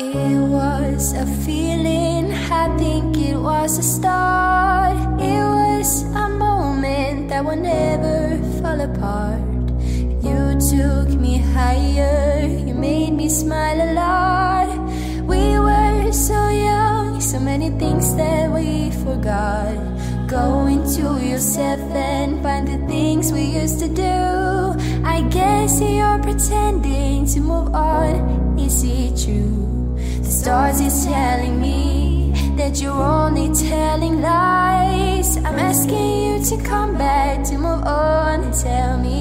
It was a feeling, I think it was a start. It was a moment that will never fall apart. You took me higher, you made me smile a lot. We were so young, so many things that we forgot. Go into yourself and find the things we used to do. I guess you're pretending to move on. Is it true? The stars is telling me that you're only telling lies. I'm asking you to come back to move on and tell me.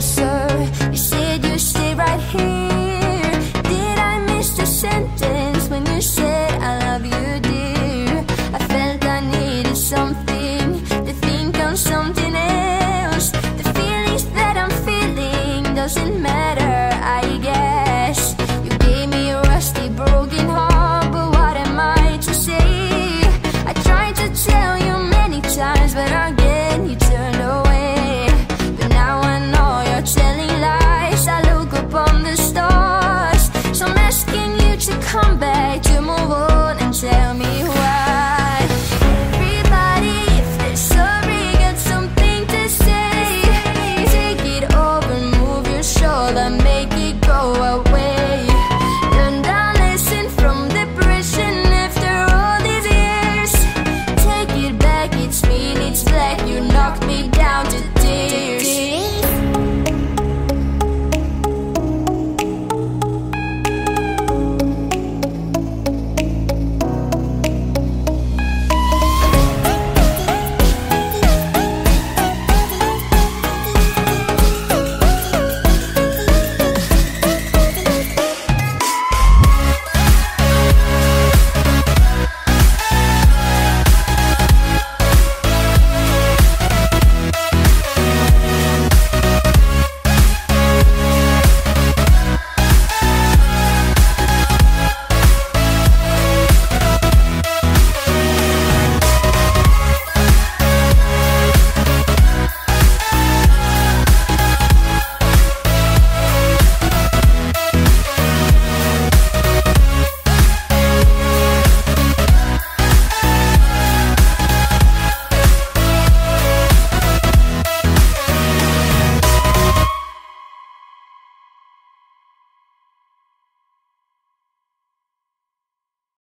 Sir, You said you stay right here. Did I miss the sentence when you said I love you, dear? I felt I needed something to think on something else. The feelings that I'm feeling doesn't matter.